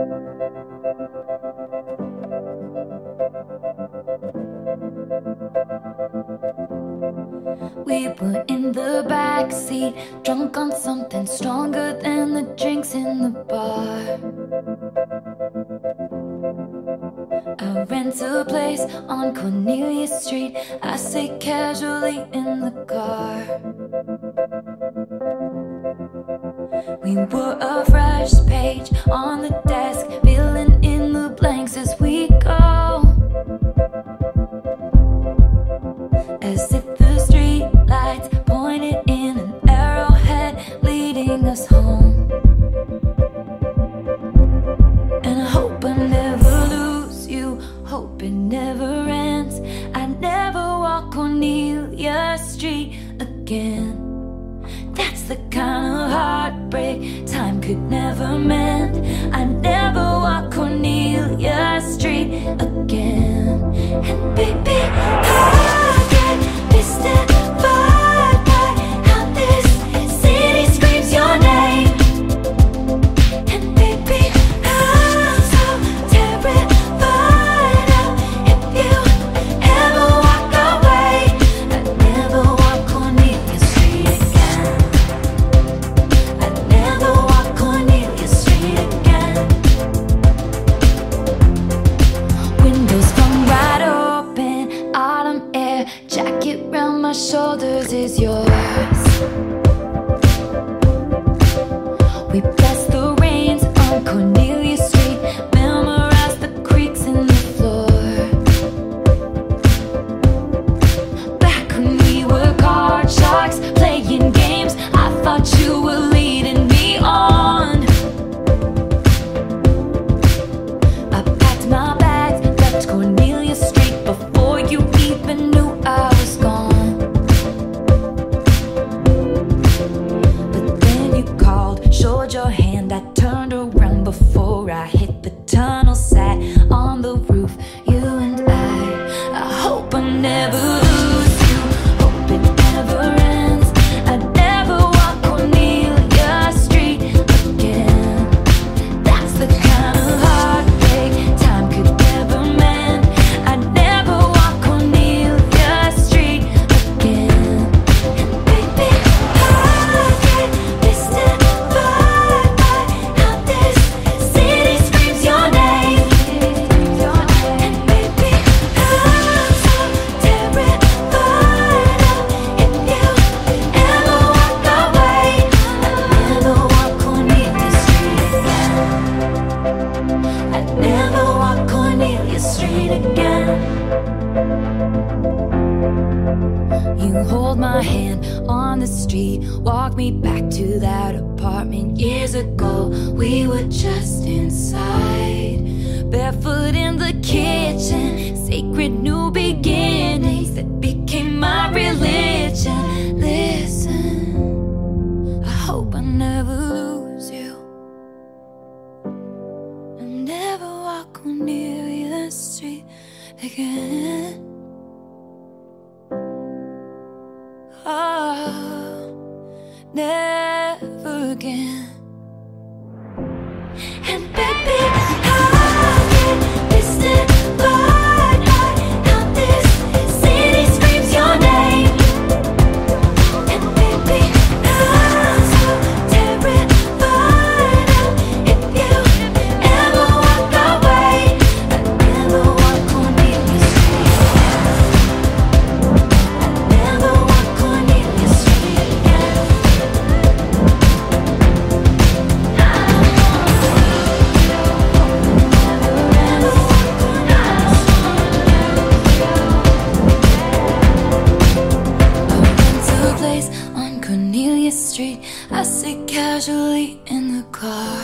We were in the backseat, drunk on something stronger than the drinks in the bar. I rent a place on Cornelia Street. I sit casually in the car. We were a fresh page on the desk, filling in the blanks as we go. As if the street lights pointed in an arrowhead leading us home. And I hope I never lose you, hope it never ends. I never walk Cornelia Street again. That's the kind of time could never mend. I never walk Cornelia Street again. And baby, is yours. We before I hit the on the street, walk me back to that apartment years ago. We were just inside, barefoot in the kitchen, sacred new beginnings that became my religion. Listen, I hope I never lose you. I never walk on Cornelia Street again. Never again. I sit casually in the car.